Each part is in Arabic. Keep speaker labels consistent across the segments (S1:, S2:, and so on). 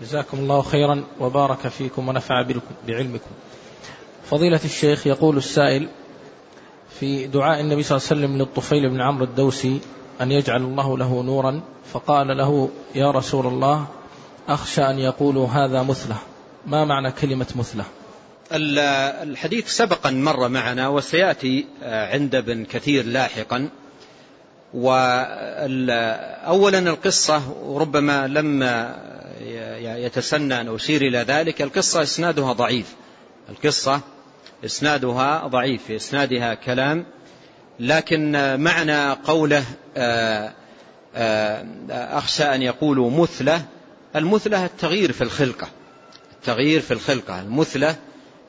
S1: جزاكم الله خيرا وبارك فيكم ونفع بعلمكم. فضيلة الشيخ يقول السائل في دعاء النبي صلى الله عليه وسلم للطفيل بن عمرو الدوسي أن يجعل الله له نورا فقال له يا رسول الله أخشى أن يقولوا هذا مثله ما معنى كلمة مثله؟
S2: الحديث سبقا مر معنا وسيأتي عند ابن كثير لاحقا. وأولا القصة ربما لما يتسنى أن أشير إلى ذلك. القصة إسنادها ضعيف. القصة إسنادها ضعيف في إسنادها كلام. لكن معنى قوله أخشى أن يقولوا مثلة المثلة التغيير في الخلقة. التغيير في الخلقة. المثلة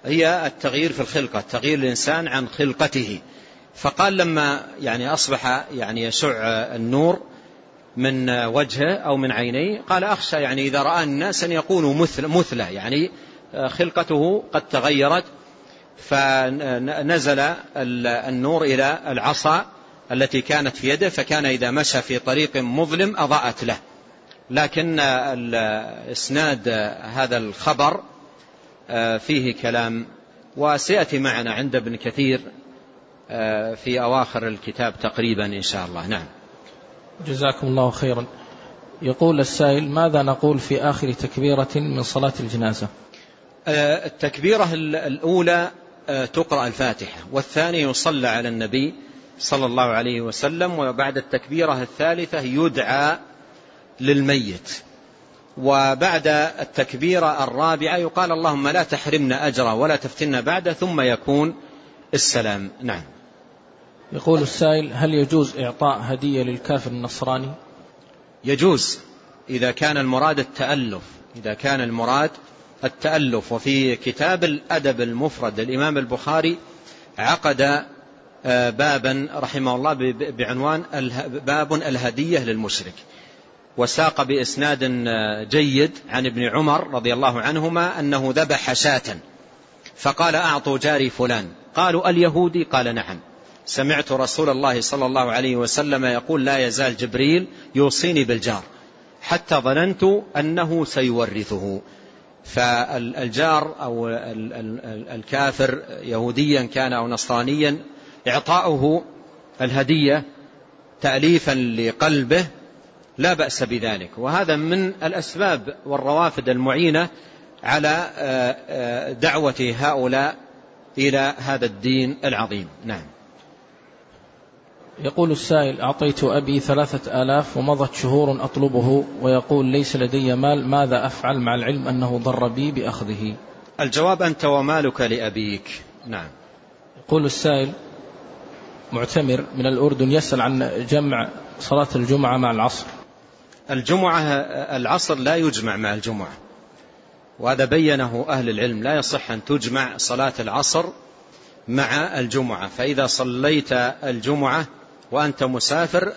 S2: هي التغيير في الخلقة تغيير الإنسان عن خلقته. فقال لما يعني أصبح يعني يشع النور من وجهه أو من عينيه. قال أخشى يعني إذا رأى الناس أن يكونوا مثل مثله يعني خلقته قد تغيرت فنزل النور إلى العصا التي كانت في يده فكان إذا مشى في طريق مظلم أضاءت له. لكن إسناد هذا الخبر فيه كلام وسيأتي معنا عند ابن كثير في أواخر الكتاب تقريبا إن شاء الله. نعم.
S1: جزاكم الله خيرا. يقول السائل ماذا نقول في آخر تكبيرة من صلاة الجنازة؟
S2: التكبيرة الأولى تقرأ الفاتحة والثانية يصلى على النبي صلى الله عليه وسلم وبعد التكبيرة الثالثة يدعى للميت. وبعد التكبيرة الرابعة يقال اللهم لا تحرمنا أجره ولا تفتنا بعده ثم يكون السلام. نعم.
S1: يقول السائل هل يجوز إعطاء هدية للكافر النصراني؟
S2: يجوز إذا كان المراد التألف إذا كان المراد التألف. وفي كتاب الأدب المفرد للإمام البخاري عقد بابا رحمه الله بعنوان باب الهدية للمشرك. وساق بإسناد جيد عن ابن عمر رضي الله عنهما أنه ذبح شاة فقال أعطوا جاري فلان. قالوا اليهودي؟ قال نعم. سمعت رسول الله صلى الله عليه وسلم يقول لا يزال جبريل يوصيني بالجار حتى ظننت أنه سيورثه. فالجار أو الكافر يهوديا كان أو نصرانيا إعطاؤه الهدية تأليفا لقلبه لا بأس بذلك. وهذا من الأسباب والروافد المعينة على دعوة هؤلاء إلى هذا الدين العظيم. نعم.
S1: يقول السائل أعطيت أبي ثلاثة آلاف ومضت شهور أطلبه ويقول ليس لدي مال ماذا أفعل مع العلم أنه ضر بي بأخذه؟
S2: الجواب أنت ومالك لأبيك. نعم.
S1: يقول السائل معتمر من الأردن يسأل عن جمع صلاة الجمعة مع العصر.
S2: الجمعة العصر لا يجمع مع الجمعة. وهذا بينه أهل العلم لا يصح أن تجمع صلاة العصر مع الجمعة. فإذا صليت الجمعة وأنت مسافر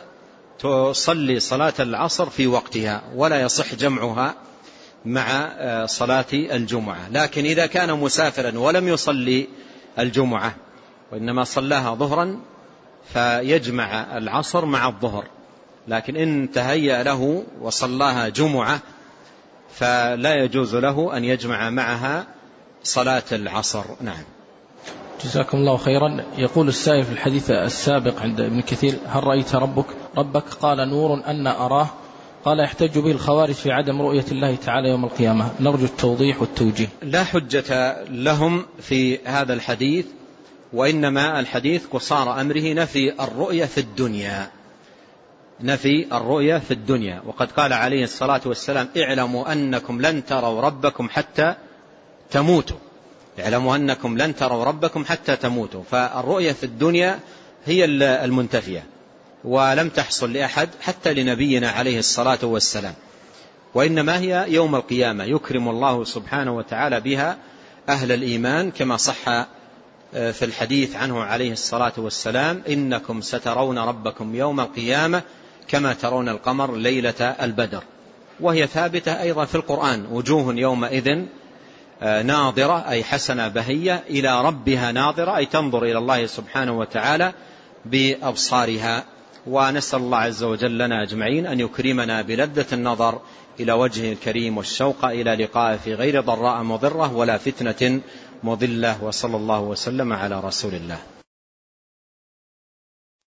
S2: تصلي صلاة العصر في وقتها ولا يصح جمعها مع صلاة الجمعة. لكن إذا كان مسافرا ولم يصلي الجمعة وإنما صلاها ظهرا فيجمع العصر مع الظهر. لكن إن تهيأ له وصلاها جمعة فلا يجوز له أن يجمع معها صلاة العصر. نعم.
S1: جزاكم الله خيرا. يقول السائل في الحديث السابق عند ابن كثير هل رأيت ربك؟ ربك قال نور أن أراه. قال يحتج به الخوارج في عدم رؤية الله تعالى يوم القيامة. نرجو التوضيح والتوجيه.
S2: لا حجة لهم في هذا الحديث وإنما الحديث قصار أمره نفي الرؤية في الدنيا. نفي الرؤية في الدنيا. وقد قال عليه الصلاة والسلام اعلموا أنكم لن تروا ربكم حتى تموتوا. اعلموا أنكم لن تروا ربكم حتى تموتوا. فالرؤية في الدنيا هي المنتفية ولم تحصل لأحد حتى لنبينا عليه الصلاة والسلام. وإنما هي يوم القيامة يكرم الله سبحانه وتعالى بها أهل الإيمان كما صح في الحديث عنه عليه الصلاة والسلام إنكم سترون ربكم يوم القيامة كما ترون القمر ليلة البدر. وهي ثابتة أيضا في القرآن وجوه يومئذ ناظرة أي حسنة بهية إلى ربها ناظرة أي تنظر إلى الله سبحانه وتعالى بأبصارها. ونسأل الله عز وجل لنا أجمعين أن يكرمنا بلذة النظر إلى وجهه الكريم والشوق إلى لقائه في غير ضراء مضرة ولا فتنة مضلة وصلى الله وسلم على رسول الله.